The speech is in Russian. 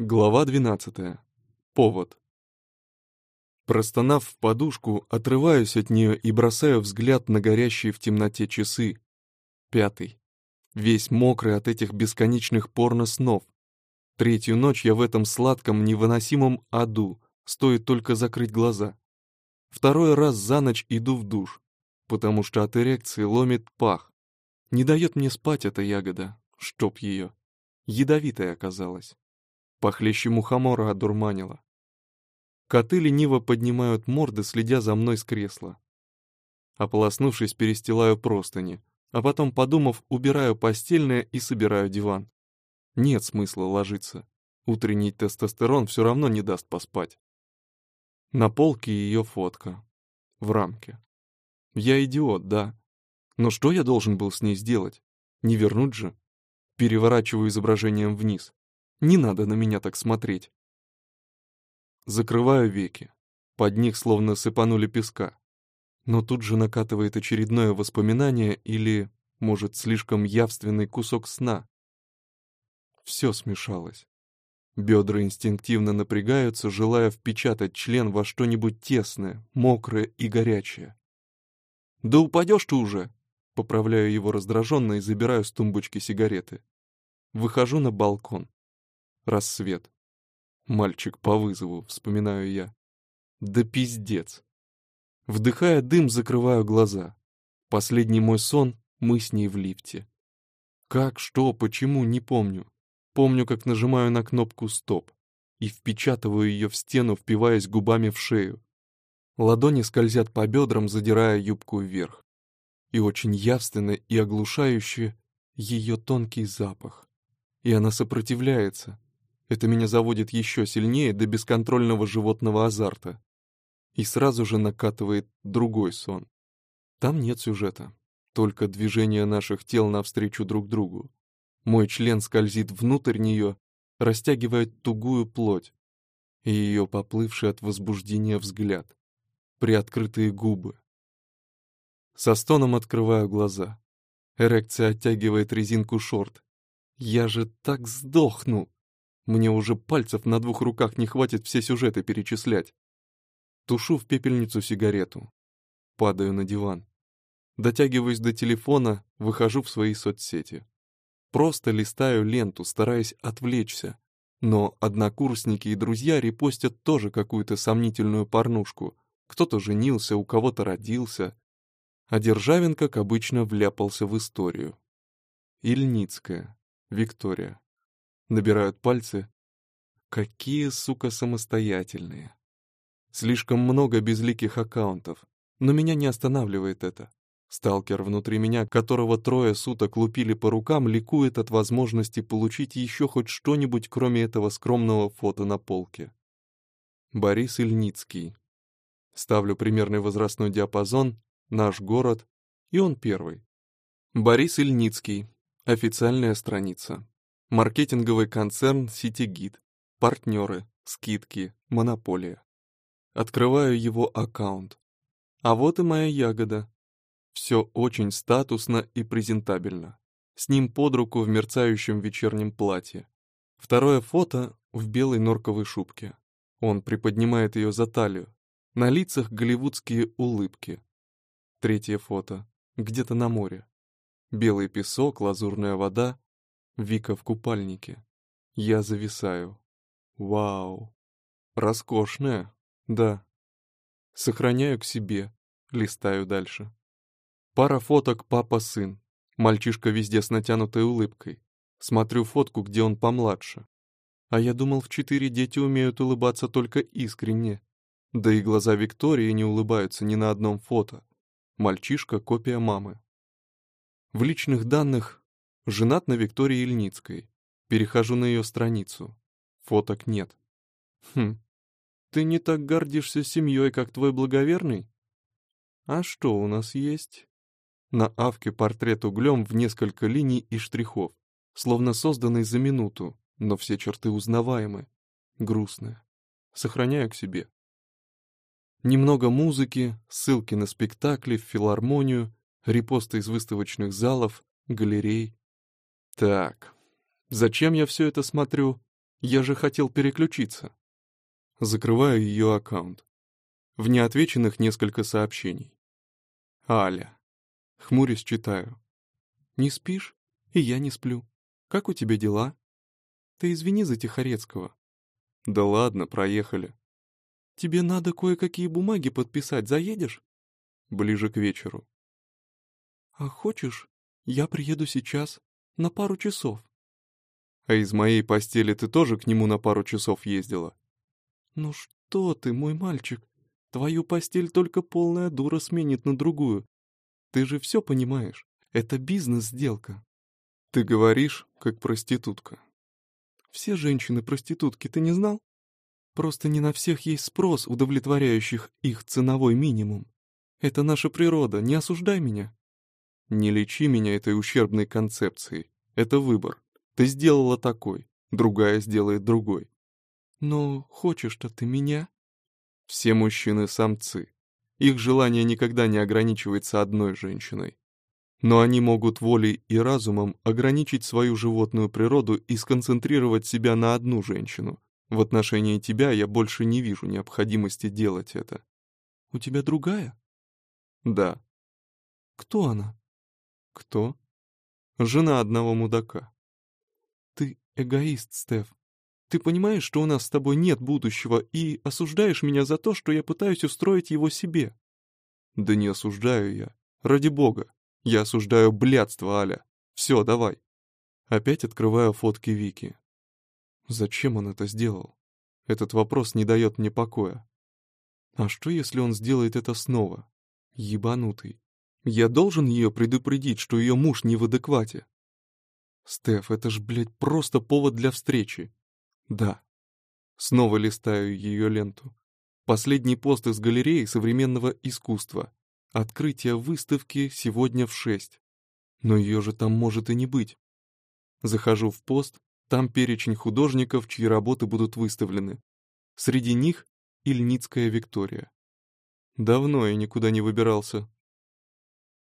Глава 12. Повод. Простонав в подушку, отрываюсь от нее и бросаю взгляд на горящие в темноте часы. Пятый. Весь мокрый от этих бесконечных порно-снов. Третью ночь я в этом сладком, невыносимом аду, стоит только закрыть глаза. Второй раз за ночь иду в душ, потому что от эрекции ломит пах. Не дает мне спать эта ягода, чтоб ее. Ядовитая оказалась похлеще мухомора одурманила. Коты лениво поднимают морды, следя за мной с кресла. Ополоснувшись, перестилаю простыни, а потом, подумав, убираю постельное и собираю диван. Нет смысла ложиться. Утренний тестостерон все равно не даст поспать. На полке ее фотка. В рамке. Я идиот, да. Но что я должен был с ней сделать? Не вернуть же? Переворачиваю изображением вниз. Не надо на меня так смотреть. Закрываю веки. Под них словно сыпанули песка. Но тут же накатывает очередное воспоминание или, может, слишком явственный кусок сна. Все смешалось. Бедра инстинктивно напрягаются, желая впечатать член во что-нибудь тесное, мокрое и горячее. «Да упадешь ты уже!» Поправляю его раздраженно и забираю с тумбочки сигареты. Выхожу на балкон. Рассвет. Мальчик по вызову, вспоминаю я. Да пиздец. Вдыхая дым, закрываю глаза. Последний мой сон — мы с ней в лифте. Как, что, почему, не помню. Помню, как нажимаю на кнопку «Стоп» и впечатываю ее в стену, впиваясь губами в шею. Ладони скользят по бедрам, задирая юбку вверх. И очень явственно и оглушающе ее тонкий запах. И она сопротивляется, это меня заводит еще сильнее до бесконтрольного животного азарта. И сразу же накатывает другой сон. Там нет сюжета, только движение наших тел навстречу друг другу. Мой член скользит внутрь нее, растягивает тугую плоть, и ее поплывший от возбуждения взгляд, приоткрытые губы. Со стоном открываю глаза. Эрекция оттягивает резинку шорт. Я же так сдохну! Мне уже пальцев на двух руках не хватит все сюжеты перечислять. Тушу в пепельницу сигарету. Падаю на диван. Дотягиваюсь до телефона, выхожу в свои соцсети. Просто листаю ленту, стараясь отвлечься. Но однокурсники и друзья репостят тоже какую-то сомнительную порнушку. Кто-то женился, у кого-то родился. А Державин, как обычно, вляпался в историю. Ильницкая. Виктория. Набирают пальцы. Какие, сука, самостоятельные. Слишком много безликих аккаунтов. Но меня не останавливает это. Сталкер внутри меня, которого трое суток лупили по рукам, ликует от возможности получить еще хоть что-нибудь, кроме этого скромного фото на полке. Борис Ильницкий. Ставлю примерный возрастной диапазон, наш город, и он первый. Борис Ильницкий. Официальная страница. Маркетинговый концерн «Ситигид». Партнеры, скидки, монополия. Открываю его аккаунт. А вот и моя ягода. Все очень статусно и презентабельно. С ним под руку в мерцающем вечернем платье. Второе фото в белой норковой шубке. Он приподнимает ее за талию. На лицах голливудские улыбки. Третье фото. Где-то на море. Белый песок, лазурная вода, Вика в купальнике. Я зависаю. Вау. Роскошная. Да. Сохраняю к себе. Листаю дальше. Пара фоток папа-сын. Мальчишка везде с натянутой улыбкой. Смотрю фотку, где он помладше. А я думал, в четыре дети умеют улыбаться только искренне. Да и глаза Виктории не улыбаются ни на одном фото. Мальчишка — копия мамы. В личных данных Женат на Виктории Ильницкой. Перехожу на ее страницу. Фоток нет. Хм, ты не так гордишься семьей, как твой благоверный? А что у нас есть? На авке портрет углем в несколько линий и штрихов, словно созданный за минуту, но все черты узнаваемы. Грустные. Сохраняю к себе. Немного музыки, ссылки на спектакли, филармонию, репосты из выставочных залов, галерей, так, зачем я все это смотрю? Я же хотел переключиться. Закрываю ее аккаунт. В неотвеченных несколько сообщений. Аля. Хмурясь читаю. Не спишь? И я не сплю. Как у тебя дела? Ты извини за Тихорецкого. Да ладно, проехали. Тебе надо кое-какие бумаги подписать, заедешь? Ближе к вечеру. А хочешь, я приеду сейчас, на пару часов. А из моей постели ты тоже к нему на пару часов ездила? Ну что ты, мой мальчик, твою постель только полная дура сменит на другую. Ты же все понимаешь, это бизнес-сделка. Ты говоришь, как проститутка. Все женщины проститутки, ты не знал? Просто не на всех есть спрос, удовлетворяющих их ценовой минимум. Это наша природа, не осуждай меня. Не лечи меня этой ущербной концепцией. Это выбор. Ты сделала такой, другая сделает другой. Но хочешь-то ты меня? Все мужчины — самцы. Их желание никогда не ограничивается одной женщиной. Но они могут волей и разумом ограничить свою животную природу и сконцентрировать себя на одну женщину. В отношении тебя я больше не вижу необходимости делать это. У тебя другая? Да. Кто она? Кто? Жена одного мудака. Ты эгоист, Стеф. Ты понимаешь, что у нас с тобой нет будущего, и осуждаешь меня за то, что я пытаюсь устроить его себе? Да не осуждаю я. Ради бога. Я осуждаю блядство, Аля. Все, давай. Опять открываю фотки Вики. Зачем он это сделал? Этот вопрос не дает мне покоя. А что, если он сделает это снова? Ебанутый. Я должен ее предупредить, что ее муж не в адеквате. Стеф, это ж, блядь, просто повод для встречи. Да. Снова листаю ее ленту. Последний пост из галереи современного искусства. Открытие выставки сегодня в шесть. Но ее же там может и не быть. Захожу в пост, там перечень художников, чьи работы будут выставлены. Среди них Ильницкая Виктория. Давно я никуда не выбирался,